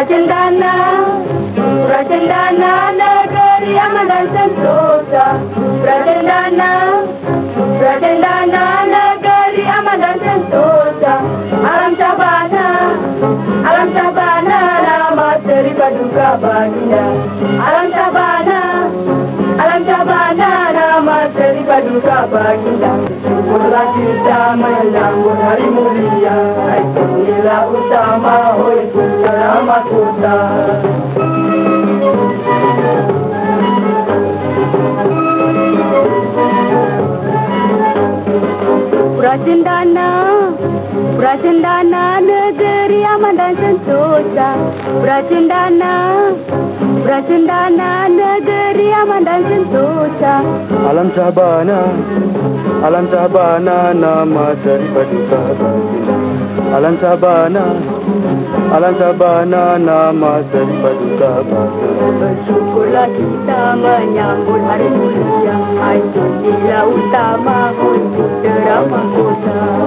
Rajendana, Rajendana, negeri aman dan sentosa. Rajendana, Rajendana, negeri aman dan sentosa. Alam Sabana, alam Sabana nama seri paduka baginda. Alam Sabana, alam Sabana nama seri paduka baginda. Bulan kita menyambut hari mulia. اُتاما هوچو جراما چوتا Pracendana Pracendana negeri aman dan sentosa Pracendana Pracendana negeri aman dan sentosa Alam Sabana Alam Sabana nama dari paduka Alam Sabana Alam Sabana nama dari paduka baginda Bersyukurlah kita menyambut hari mulia उत्तम कोट राम कोटा